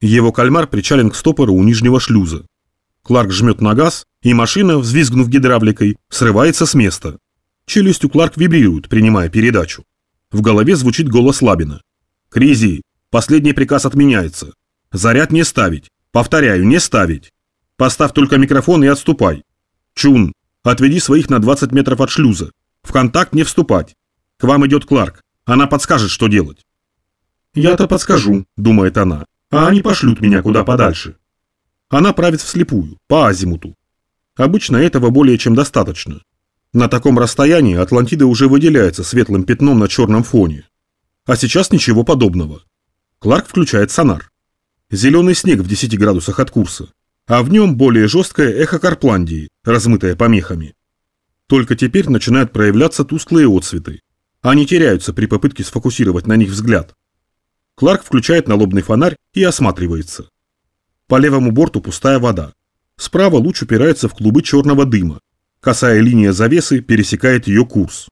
Его кальмар причален к стопору у нижнего шлюза. Кларк жмет на газ, и машина, взвизгнув гидравликой, срывается с места. Челюсть Кларк вибрирует, принимая передачу. В голове звучит голос Лабина. «Кризи, последний приказ отменяется. Заряд не ставить. Повторяю, не ставить. Поставь только микрофон и отступай. Чун, отведи своих на 20 метров от шлюза. В контакт не вступать. К вам идет Кларк. Она подскажет, что делать». «Я-то подскажу», — думает она, — «а они пошлют меня куда подальше». Она правит вслепую, по азимуту. Обычно этого более чем достаточно. На таком расстоянии Атлантида уже выделяется светлым пятном на черном фоне. А сейчас ничего подобного. Кларк включает сонар. Зеленый снег в 10 градусах от курса, а в нем более жесткое эхо Карпландии, размытое помехами. Только теперь начинают проявляться тусклые отцветы. Они теряются при попытке сфокусировать на них взгляд. Кларк включает налобный фонарь и осматривается. По левому борту пустая вода. Справа луч упирается в клубы черного дыма. Косая линия завесы пересекает ее курс.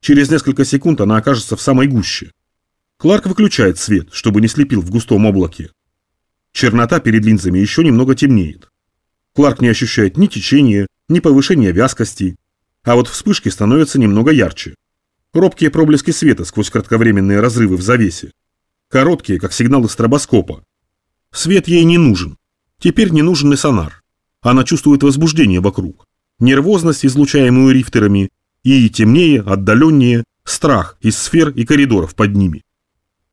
Через несколько секунд она окажется в самой гуще. Кларк выключает свет, чтобы не слепил в густом облаке. Чернота перед линзами еще немного темнеет. Кларк не ощущает ни течения, ни повышения вязкости, а вот вспышки становятся немного ярче. Робкие проблески света сквозь кратковременные разрывы в завесе. Короткие, как сигналы стробоскопа, Свет ей не нужен. Теперь не нужен и сонар. Она чувствует возбуждение вокруг. Нервозность, излучаемую рифтерами, и темнее, отдаленнее, страх из сфер и коридоров под ними.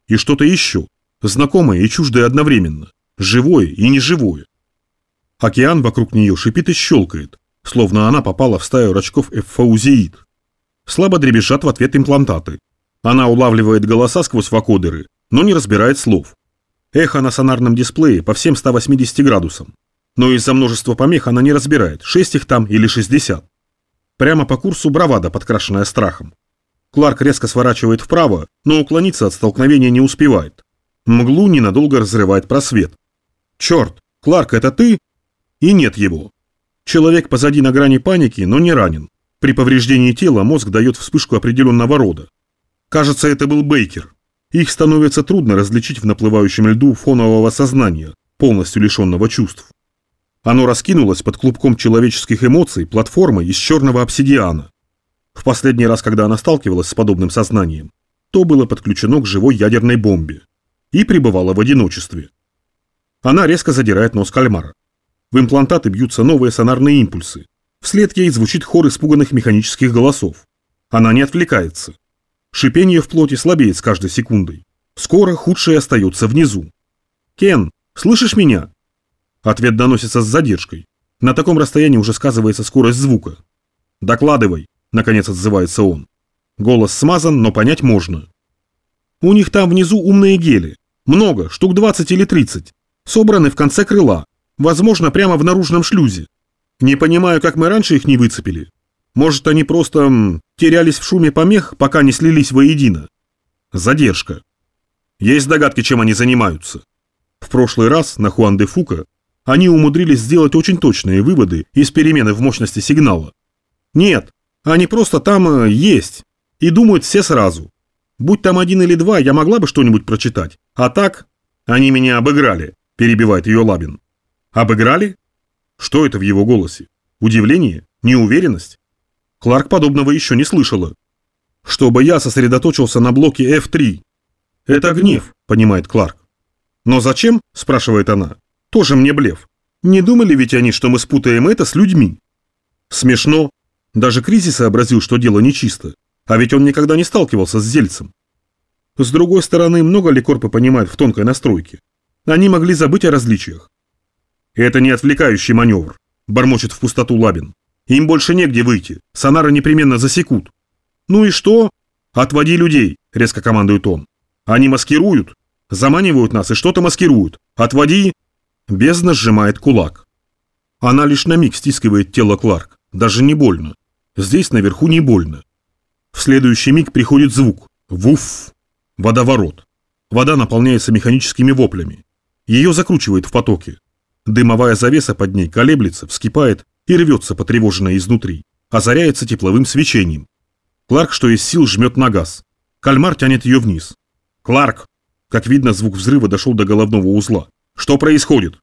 И что-то еще, знакомое и чуждое одновременно, живое и неживое. Океан вокруг нее шипит и щелкает, словно она попала в стаю рачков эффаузеид. Слабо дребезжат в ответ имплантаты. Она улавливает голоса сквозь вакодеры, но не разбирает слов. Эхо на сонарном дисплее по всем 180 градусам. Но из-за множества помех она не разбирает, 6 их там или 60. Прямо по курсу бравада, подкрашенная страхом. Кларк резко сворачивает вправо, но уклониться от столкновения не успевает. Мглу ненадолго разрывает просвет. «Черт! Кларк, это ты?» И нет его. Человек позади на грани паники, но не ранен. При повреждении тела мозг дает вспышку определенного рода. Кажется, это был Бейкер. Их становится трудно различить в наплывающем льду фонового сознания, полностью лишенного чувств. Оно раскинулось под клубком человеческих эмоций платформой из черного обсидиана. В последний раз, когда она сталкивалась с подобным сознанием, то было подключено к живой ядерной бомбе и пребывало в одиночестве. Она резко задирает нос кальмара. В имплантаты бьются новые сонарные импульсы. Вслед ей звучит хор испуганных механических голосов. Она не отвлекается. Шипение в плоти слабеет с каждой секундой. Скоро худшее остается внизу. «Кен, слышишь меня?» Ответ доносится с задержкой. На таком расстоянии уже сказывается скорость звука. «Докладывай», — наконец отзывается он. Голос смазан, но понять можно. «У них там внизу умные гели. Много, штук 20 или 30. Собраны в конце крыла. Возможно, прямо в наружном шлюзе. Не понимаю, как мы раньше их не выцепили. Может, они просто терялись в шуме помех, пока не слились воедино? Задержка. Есть догадки, чем они занимаются? В прошлый раз на Хуан де Фука они умудрились сделать очень точные выводы из перемены в мощности сигнала. Нет, они просто там э, есть и думают все сразу. Будь там один или два, я могла бы что-нибудь прочитать. А так, они меня обыграли, перебивает ее Лабин. Обыграли? Что это в его голосе? Удивление? Неуверенность? Кларк подобного еще не слышала. Чтобы я сосредоточился на блоке F3. Это гнев, понимает Кларк. Но зачем, спрашивает она, тоже мне блеф. Не думали ведь они, что мы спутаем это с людьми? Смешно. Даже Кризис сообразил, что дело нечисто. А ведь он никогда не сталкивался с Зельцем. С другой стороны, много ли корпы понимают в тонкой настройке? Они могли забыть о различиях. Это не отвлекающий маневр, бормочет в пустоту Лабин. Им больше негде выйти. Сонары непременно засекут. Ну и что? Отводи людей, резко командует он. Они маскируют. Заманивают нас и что-то маскируют. Отводи. Бездна сжимает кулак. Она лишь на миг стискивает тело Кларк. Даже не больно. Здесь наверху не больно. В следующий миг приходит звук. Вуф. Водоворот. Вода наполняется механическими воплями. Ее закручивает в потоке. Дымовая завеса под ней колеблется, вскипает и рвется потревоженная изнутри, озаряется тепловым свечением. Кларк, что из сил, жмет на газ. Кальмар тянет ее вниз. «Кларк!» Как видно, звук взрыва дошел до головного узла. Что происходит?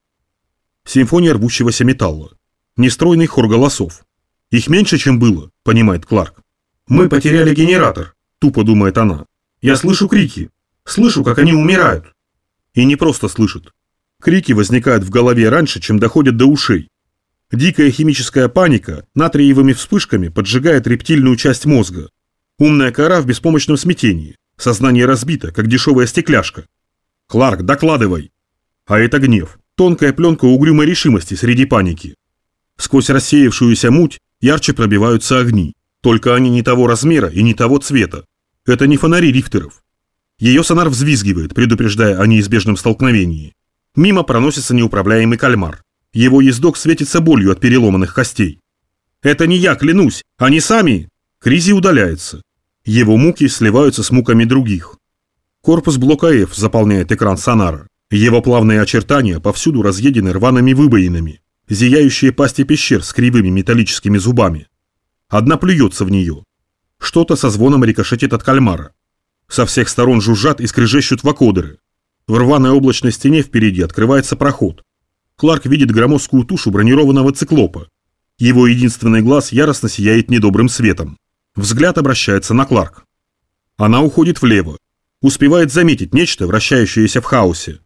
Симфония рвущегося металла. Нестройный хор голосов. Их меньше, чем было, понимает Кларк. Мы потеряли генератор, тупо думает она. Я слышу крики. Слышу, как они умирают. И не просто слышит. Крики возникают в голове раньше, чем доходят до ушей. Дикая химическая паника натриевыми вспышками поджигает рептильную часть мозга. Умная кора в беспомощном смятении. Сознание разбито, как дешевая стекляшка. «Кларк, докладывай!» А это гнев. Тонкая пленка угрюмой решимости среди паники. Сквозь рассеявшуюся муть ярче пробиваются огни. Только они не того размера и не того цвета. Это не фонари рифтеров. Ее сонар взвизгивает, предупреждая о неизбежном столкновении. Мимо проносится неуправляемый кальмар. Его ездок светится болью от переломанных костей. «Это не я, клянусь! Они сами!» Кризи удаляется. Его муки сливаются с муками других. Корпус блока F заполняет экран сонара. Его плавные очертания повсюду разъедены рваными выбоинами, зияющие пасти пещер с кривыми металлическими зубами. Одна плюется в нее. Что-то со звоном рикошетит от кальмара. Со всех сторон жужжат и скрежещут вакодеры. В рваной облачной стене впереди открывается проход. Кларк видит громоздкую тушу бронированного циклопа. Его единственный глаз яростно сияет недобрым светом. Взгляд обращается на Кларк. Она уходит влево. Успевает заметить нечто, вращающееся в хаосе.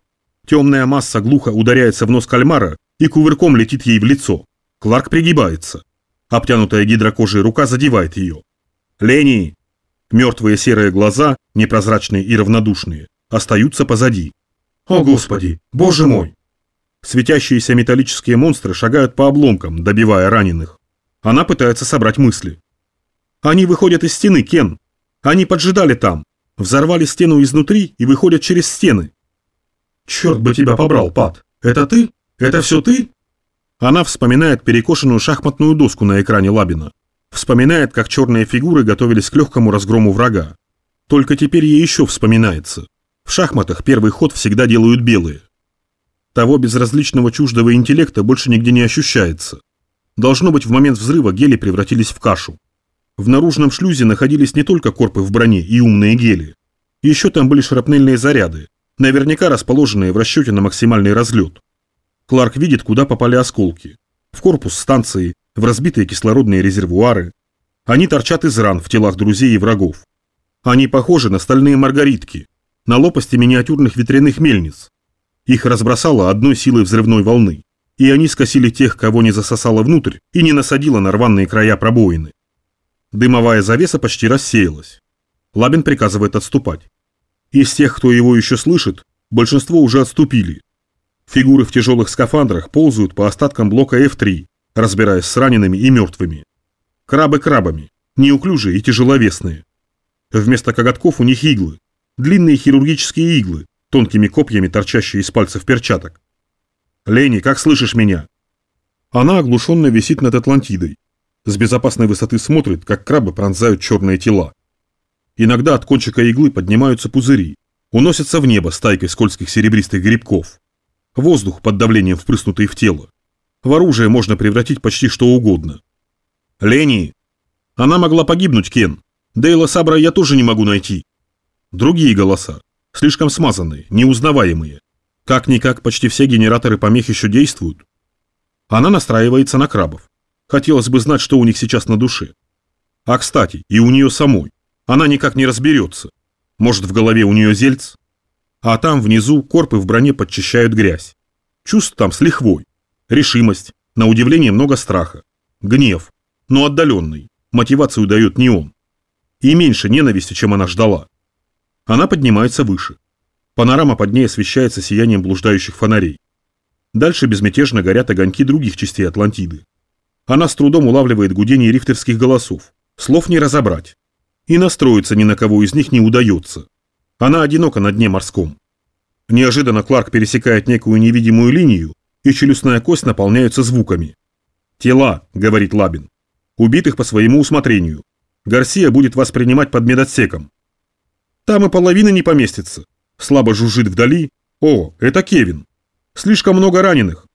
Темная масса глухо ударяется в нос кальмара и кувырком летит ей в лицо. Кларк пригибается. Обтянутая гидрокожей рука задевает ее. «Лени!» Мертвые серые глаза, непрозрачные и равнодушные, остаются позади. «О, Господи! Боже мой!» Светящиеся металлические монстры шагают по обломкам, добивая раненых. Она пытается собрать мысли. «Они выходят из стены, Кен! Они поджидали там! Взорвали стену изнутри и выходят через стены!» «Черт бы тебя побрал, Пат! Это ты? Это все ты?» Она вспоминает перекошенную шахматную доску на экране Лабина. Вспоминает, как черные фигуры готовились к легкому разгрому врага. Только теперь ей еще вспоминается. В шахматах первый ход всегда делают белые. Того безразличного чуждого интеллекта больше нигде не ощущается. Должно быть, в момент взрыва гели превратились в кашу. В наружном шлюзе находились не только корпы в броне и умные гели. Еще там были шрапнельные заряды, наверняка расположенные в расчете на максимальный разлет. Кларк видит, куда попали осколки. В корпус станции, в разбитые кислородные резервуары. Они торчат из ран в телах друзей и врагов. Они похожи на стальные маргаритки, на лопасти миниатюрных ветряных мельниц. Их разбросало одной силой взрывной волны, и они скосили тех, кого не засосало внутрь и не насадило на рваные края пробоины. Дымовая завеса почти рассеялась. Лабин приказывает отступать. Из тех, кто его еще слышит, большинство уже отступили. Фигуры в тяжелых скафандрах ползают по остаткам блока F3, разбираясь с ранеными и мертвыми. Крабы крабами, неуклюжие и тяжеловесные. Вместо коготков у них иглы, длинные хирургические иглы, тонкими копьями, торчащие из пальцев перчаток. «Лени, как слышишь меня?» Она оглушенно висит над Атлантидой. С безопасной высоты смотрит, как крабы пронзают черные тела. Иногда от кончика иглы поднимаются пузыри, уносятся в небо стайкой скользких серебристых грибков. Воздух под давлением впрыснутый в тело. В оружие можно превратить почти что угодно. Лени! Она могла погибнуть, Кен. Дейла Сабра я тоже не могу найти. Другие голоса. Слишком смазанные, неузнаваемые. Как-никак почти все генераторы помех еще действуют. Она настраивается на крабов. Хотелось бы знать, что у них сейчас на душе. А кстати, и у нее самой. Она никак не разберется. Может, в голове у нее зельц? А там внизу корпы в броне подчищают грязь. Чувств там с лихвой. Решимость. На удивление много страха. Гнев. Но отдаленный. Мотивацию дает не он. И меньше ненависти, чем она ждала. Она поднимается выше. Панорама под ней освещается сиянием блуждающих фонарей. Дальше безмятежно горят огоньки других частей Атлантиды. Она с трудом улавливает гудение рифтерских голосов. Слов не разобрать и настроиться ни на кого из них не удается. Она одинока на дне морском. Неожиданно Кларк пересекает некую невидимую линию, и челюстная кость наполняется звуками. «Тела», — говорит Лабин, — «убитых по своему усмотрению. Гарсия будет вас принимать под медотсеком». «Там и половина не поместится», — слабо жужжит вдали. «О, это Кевин. Слишком много раненых.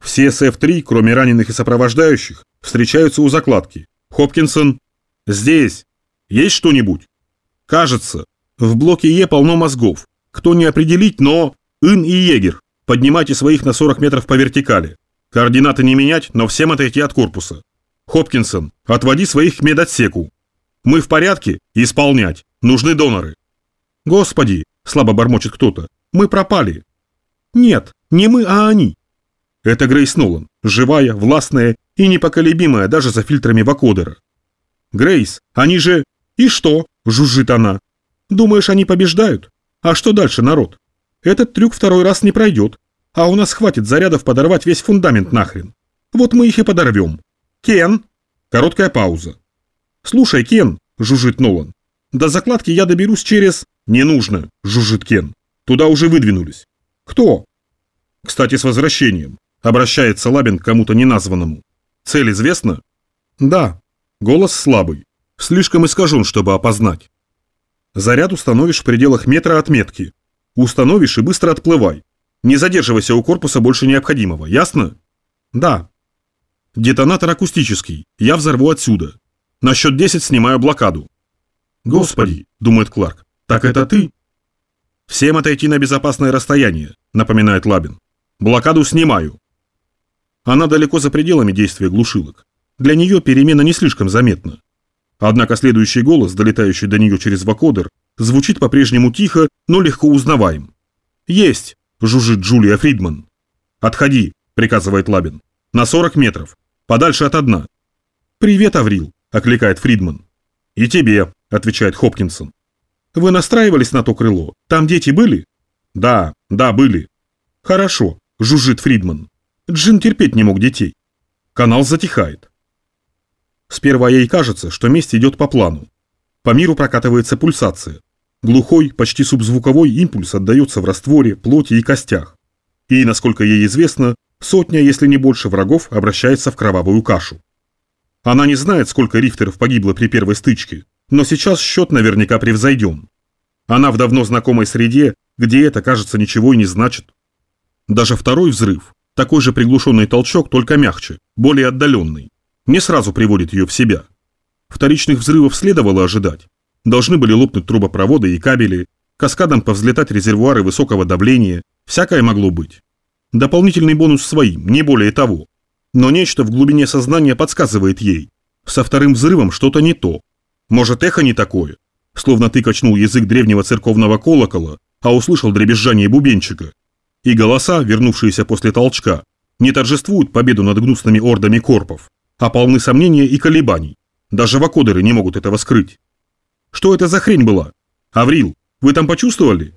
Все с F3, кроме раненых и сопровождающих, встречаются у закладки. Хопкинсон здесь. Есть что-нибудь? Кажется, в блоке Е полно мозгов. Кто не определить, но... Ин и Егер. Поднимайте своих на 40 метров по вертикали. Координаты не менять, но всем отойти от корпуса. Хопкинсон, отводи своих к медотсеку. Мы в порядке? Исполнять. Нужны доноры. Господи, слабо бормочет кто-то, мы пропали. Нет, не мы, а они. Это Грейс Нолан, живая, властная и непоколебимая даже за фильтрами вакодера. Грейс, они же... И что? Жужжит она. Думаешь, они побеждают? А что дальше, народ? Этот трюк второй раз не пройдет. А у нас хватит зарядов подорвать весь фундамент нахрен. Вот мы их и подорвем. Кен. Короткая пауза. Слушай, Кен, жужжит Нолан. До закладки я доберусь через... Не нужно, жужжит Кен. Туда уже выдвинулись. Кто? Кстати, с возвращением. Обращается Лабин к кому-то неназванному. Цель известна? Да. Голос слабый. Слишком искажен, чтобы опознать. Заряд установишь в пределах метра от метки. Установишь и быстро отплывай. Не задерживайся у корпуса больше необходимого, ясно? Да. Детонатор акустический. Я взорву отсюда. На счет 10 снимаю блокаду. Господи, думает Кларк, так это ты? Всем отойти на безопасное расстояние, напоминает Лабин. Блокаду снимаю. Она далеко за пределами действия глушилок. Для нее перемена не слишком заметна. Однако следующий голос, долетающий до нее через вакодер, звучит по-прежнему тихо, но легко узнаваем. «Есть!» – жужжит Джулия Фридман. «Отходи!» – приказывает Лабин. «На 40 метров. Подальше от дна». «Привет, Аврил!» – окликает Фридман. «И тебе!» – отвечает Хопкинсон. «Вы настраивались на то крыло? Там дети были?» «Да, да, были». «Хорошо», – жужжит Фридман. Джин терпеть не мог детей. Канал затихает. Сперва ей кажется, что месть идет по плану. По миру прокатывается пульсация. Глухой, почти субзвуковой импульс отдается в растворе, плоти и костях. И, насколько ей известно, сотня, если не больше врагов обращается в кровавую кашу. Она не знает, сколько рифтеров погибло при первой стычке, но сейчас счет наверняка превзойден. Она в давно знакомой среде, где это, кажется, ничего и не значит. Даже второй взрыв, такой же приглушенный толчок, только мягче, более отдаленный, не сразу приводит ее в себя. Вторичных взрывов следовало ожидать. Должны были лопнуть трубопроводы и кабели, каскадом повзлетать резервуары высокого давления, всякое могло быть. Дополнительный бонус своим, не более того. Но нечто в глубине сознания подсказывает ей. Со вторым взрывом что-то не то. Может, эхо не такое? Словно ты качнул язык древнего церковного колокола, а услышал дребезжание бубенчика. И голоса, вернувшиеся после толчка, не торжествуют победу над гнусными ордами корпов, а полны сомнения и колебаний. Даже вакодеры не могут этого скрыть. Что это за хрень была? Аврил, вы там почувствовали?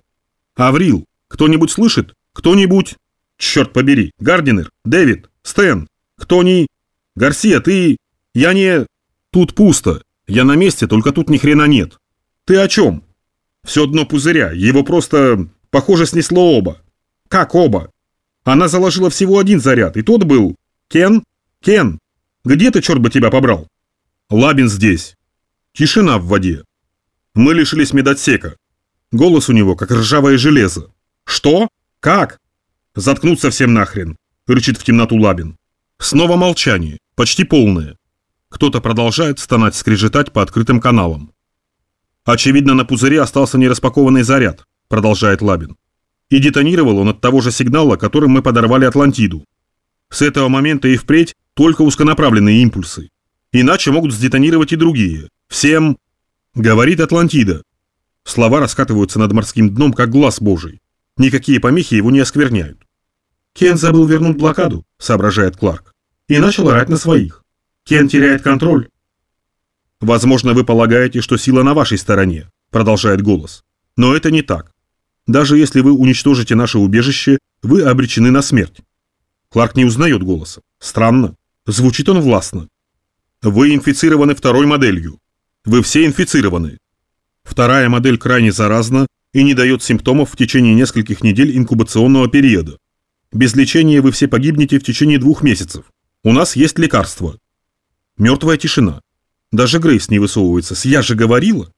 Аврил, кто-нибудь слышит? Кто-нибудь? Черт побери, Гардинер, Дэвид, Стэн, кто ни... Гарсия, ты... Я не... Тут пусто. Я на месте, только тут ни хрена нет. Ты о чем? Все дно пузыря, его просто... Похоже, снесло оба. Как оба? Она заложила всего один заряд, и тот был... Кен? Кен? Где ты, черт бы тебя побрал? Лабин здесь. Тишина в воде. Мы лишились медотсека. Голос у него, как ржавое железо. Что? Как? Заткнуться всем нахрен, рычит в темноту Лабин. Снова молчание, почти полное. Кто-то продолжает стонать, скрежетать по открытым каналам. Очевидно, на пузыре остался нераспакованный заряд, продолжает Лабин. И детонировал он от того же сигнала, которым мы подорвали Атлантиду. С этого момента и впредь только узконаправленные импульсы. Иначе могут сдетонировать и другие. Всем... Говорит Атлантида. Слова раскатываются над морским дном, как глаз божий. Никакие помехи его не оскверняют. Кен забыл вернуть блокаду, соображает Кларк. И начал орать на своих. Кен теряет контроль. Возможно, вы полагаете, что сила на вашей стороне, продолжает голос. Но это не так. Даже если вы уничтожите наше убежище, вы обречены на смерть. Кларк не узнает голоса. Странно. Звучит он властно. Вы инфицированы второй моделью. Вы все инфицированы. Вторая модель крайне заразна и не дает симптомов в течение нескольких недель инкубационного периода. Без лечения вы все погибнете в течение двух месяцев. У нас есть лекарство. Мертвая тишина. Даже Грейс не высовывается. «я же говорила».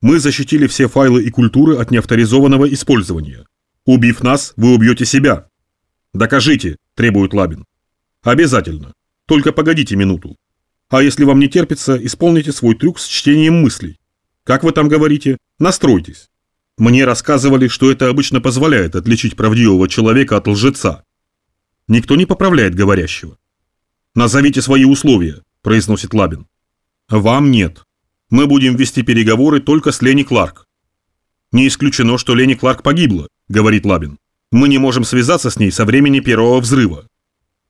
Мы защитили все файлы и культуры от неавторизованного использования. Убив нас, вы убьете себя. Докажите, требует Лабин. Обязательно. Только погодите минуту. А если вам не терпится, исполните свой трюк с чтением мыслей. Как вы там говорите? Настройтесь. Мне рассказывали, что это обычно позволяет отличить правдивого человека от лжеца. Никто не поправляет говорящего. «Назовите свои условия», – произносит Лабин. «Вам нет. Мы будем вести переговоры только с Лени Кларк». «Не исключено, что Лени Кларк погибла», – говорит Лабин. «Мы не можем связаться с ней со времени первого взрыва».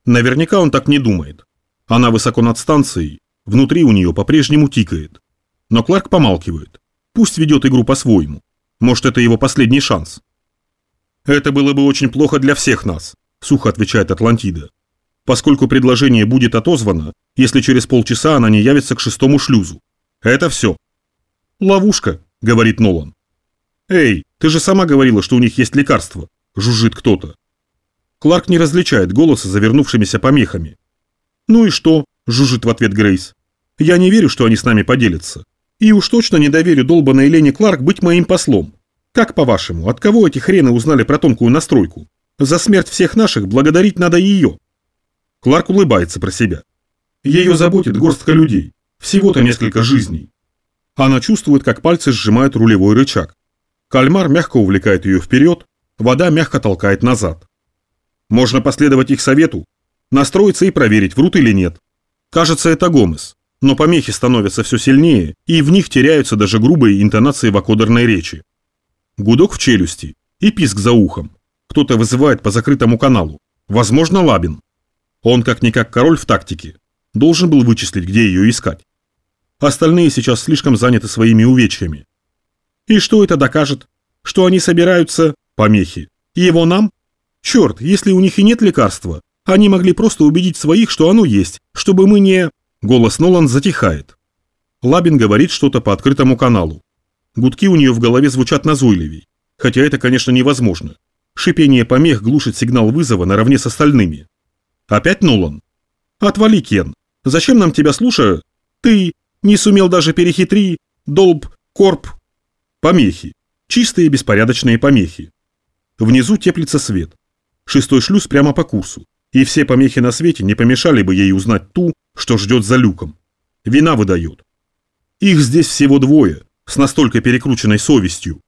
Наверняка он так не думает. Она высоко над станцией, внутри у нее по-прежнему тикает. Но Кларк помалкивает. Пусть ведет игру по-своему. Может, это его последний шанс. «Это было бы очень плохо для всех нас», – сухо отвечает Атлантида. «Поскольку предложение будет отозвано, если через полчаса она не явится к шестому шлюзу. Это все». «Ловушка», – говорит Нолан. «Эй, ты же сама говорила, что у них есть лекарство», – жужжит кто-то. Кларк не различает голоса завернувшимися помехами. «Ну и что?» – жужжит в ответ Грейс. «Я не верю, что они с нами поделятся. И уж точно не доверю долбанной Лене Кларк быть моим послом. Как по-вашему, от кого эти хрены узнали про тонкую настройку? За смерть всех наших благодарить надо ее». Кларк улыбается про себя. Ее заботит горстка людей. Всего-то несколько жизней. Она чувствует, как пальцы сжимают рулевой рычаг. Кальмар мягко увлекает ее вперед, вода мягко толкает назад. Можно последовать их совету, настроиться и проверить, врут или нет. Кажется, это Гомес но помехи становятся все сильнее, и в них теряются даже грубые интонации вакодерной речи. Гудок в челюсти и писк за ухом. Кто-то вызывает по закрытому каналу. Возможно, Лабин. Он, как-никак король в тактике, должен был вычислить, где ее искать. Остальные сейчас слишком заняты своими увечьями. И что это докажет? Что они собираются... Помехи. Его нам? Черт, если у них и нет лекарства, они могли просто убедить своих, что оно есть, чтобы мы не... Голос Нолан затихает. Лабин говорит что-то по открытому каналу. Гудки у нее в голове звучат назойливей. Хотя это, конечно, невозможно. Шипение помех глушит сигнал вызова наравне с остальными. Опять Нолан? Отвали, Кен. Зачем нам тебя слушать? Ты не сумел даже перехитри, долб, корп. Помехи. Чистые беспорядочные помехи. Внизу теплится свет. Шестой шлюз прямо по курсу и все помехи на свете не помешали бы ей узнать ту, что ждет за люком. Вина выдает. Их здесь всего двое, с настолько перекрученной совестью,